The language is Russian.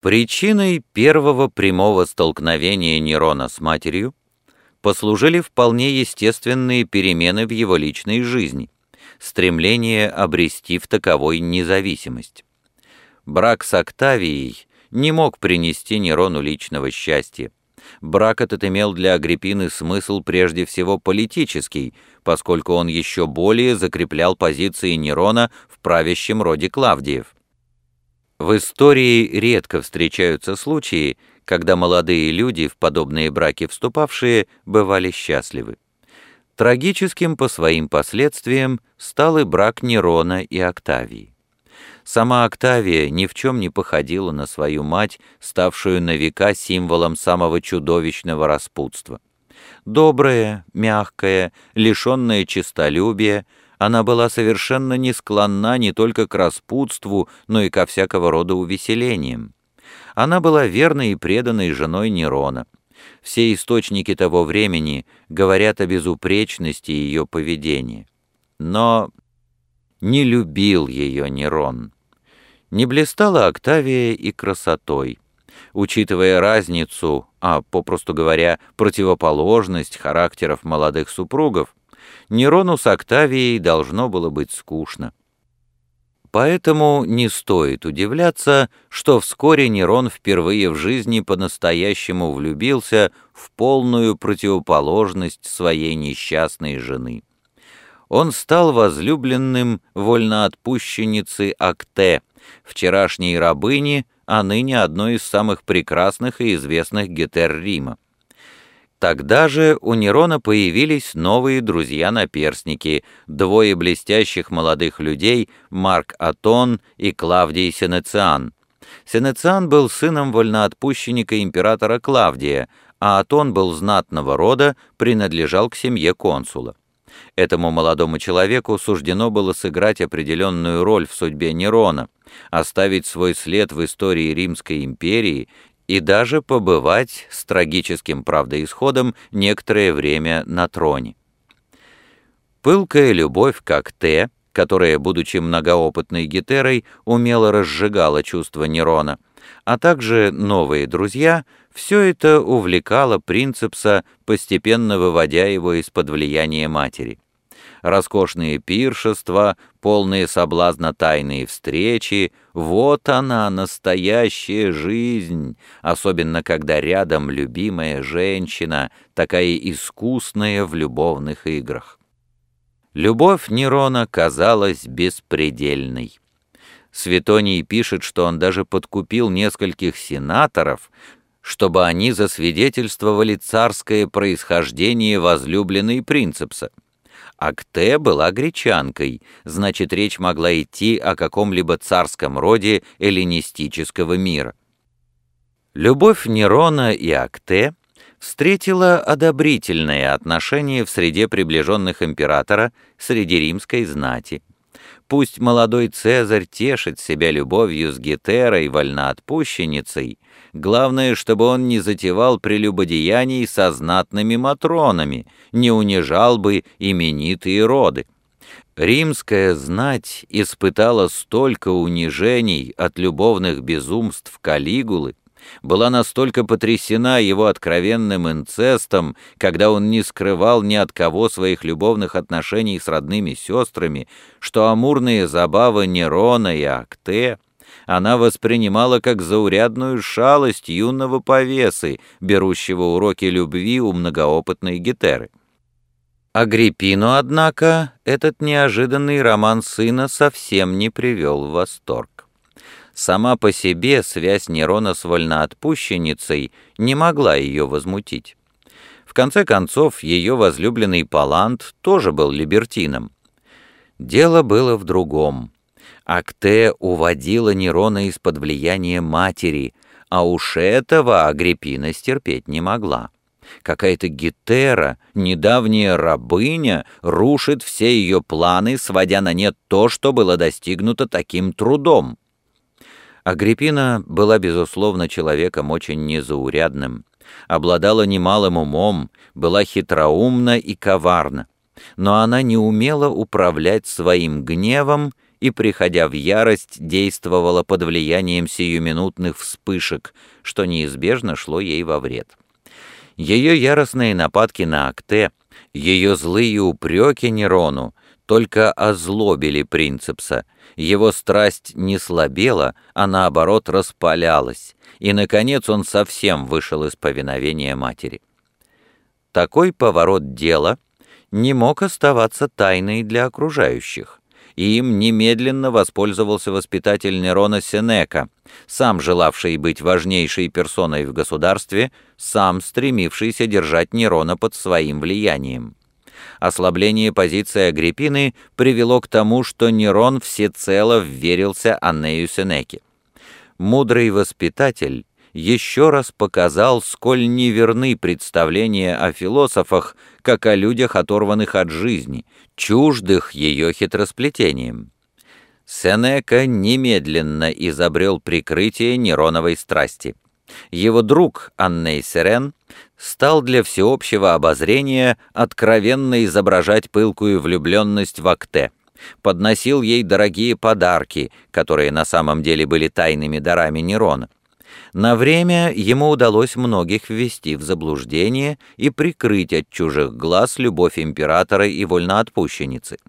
Причиной первого прямого столкновения Нерона с матерью послужили вполне естественные перемены в его личной жизни, стремление обрести в таковой независимость. Брак с Октавией не мог принести Нерону личного счастья. Брак этот имел для Агриппины смысл прежде всего политический, поскольку он еще более закреплял позиции Нерона в правящем роде Клавдиев. В истории редко встречаются случаи, когда молодые люди, в подобные браки вступавшие, бывали счастливы. Трагическим по своим последствиям стал и брак Нерона и Октавии. Сама Октавия ни в чем не походила на свою мать, ставшую на века символом самого чудовищного распутства. Добрая, мягкая, лишенная честолюбия — она была совершенно не склонна не только к распутству, но и ко всякого рода увеселениям. Она была верной и преданной женой Нерона. Все источники того времени говорят о безупречности ее поведения. Но не любил ее Нерон. Не блистала Октавия и красотой. Учитывая разницу, а, попросту говоря, противоположность характеров молодых супругов, Нерону с Октавией должно было быть скучно. Поэтому не стоит удивляться, что вскоре Нерон впервые в жизни по-настоящему влюбился в полную противоположность своей несчастной жены. Он стал возлюбленным вольноотпущенницы Акте, вчерашней рабыни, а ныне одной из самых прекрасных и известных гетер Рима. Тогда же у Нерона появились новые друзья-наперсники, двое блестящих молодых людей, Марк Атон и Клавдий Сенециан. Сенециан был сыном вольноотпущенника императора Клавдия, а Атон был знатного рода, принадлежал к семье консула. Этому молодому человеку суждено было сыграть определенную роль в судьбе Нерона, оставить свой след в истории Римской империи и даже побывать с трагическим правдоисходом некоторое время на троне. Пылкая любовь как Т, которая, будучи многоопытной гетерой, умело разжигала чувства Нерона, а также новые друзья, все это увлекало Принцепса, постепенно выводя его из-под влияния матери роскошные пиршества, полные соблазна тайные встречи. Вот она, настоящая жизнь, особенно когда рядом любимая женщина, такая искусная в любовных играх. Любовь Нерона казалась беспредельной. Светоний пишет, что он даже подкупил нескольких сенаторов, чтобы они засвидетельствовали царское происхождение возлюбленной принцепса. Акте была гречанкой, значит, речь могла идти о каком-либо царском роде эллинистического мира. Любовь Нерона и Акте встретила одобрительное отношение в среде приближенных императора, среди римской знати. Пусть молодой Цезарь тешит себя любовью с Гетерой, вольноотпущенницей, Главное, чтобы он не затевал прелюбодеяний со знатными матронами, не унижал бы именитые роды. Римская знать испытала столько унижений от любовных безумств Калигулы, была настолько потрясена его откровенным инцестом, когда он не скрывал ни от кого своих любовных отношений с родными сестрами, что амурные забавы Нерона и Акте — она воспринимала как заурядную шалость юного повесы, берущего уроки любви у многоопытной гетеры. Агриппину, однако, этот неожиданный роман сына совсем не привел в восторг. Сама по себе связь Нерона с вольноотпущенницей не могла ее возмутить. В конце концов, ее возлюбленный Палант тоже был либертином. Дело было в другом. Акте уводила Нерона из-под влияния матери, а уж этого Агриппина стерпеть не могла. Какая-то Гетера, недавняя рабыня, рушит все ее планы, сводя на нет то, что было достигнуто таким трудом. Агриппина была, безусловно, человеком очень незаурядным, обладала немалым умом, была хитроумна и коварна, но она не умела управлять своим гневом и, приходя в ярость, действовала под влиянием сиюминутных вспышек, что неизбежно шло ей во вред. Ее яростные нападки на Акте, ее злые упреки Нерону только озлобили принцепса, его страсть не слабела, а наоборот распалялась, и, наконец, он совсем вышел из повиновения матери. Такой поворот дела не мог оставаться тайной для окружающих, и им немедленно воспользовался воспитатель Нерона Сенека, сам желавший быть важнейшей персоной в государстве, сам стремившийся держать Нерона под своим влиянием. Ослабление позиции Агриппины привело к тому, что Нерон всецело вверился Аннею Сенеке. Мудрый воспитатель еще раз показал, сколь неверны представления о философах, как о людях, оторванных от жизни, чуждых ее хитросплетением. Сенека немедленно изобрел прикрытие Нероновой страсти. Его друг Анней Сирен стал для всеобщего обозрения откровенно изображать пылкую влюбленность в Акте, подносил ей дорогие подарки, которые на самом деле были тайными дарами Нерона. На время ему удалось многих ввести в заблуждение и прикрыть от чужих глаз любовь императора и вольноотпущенницы –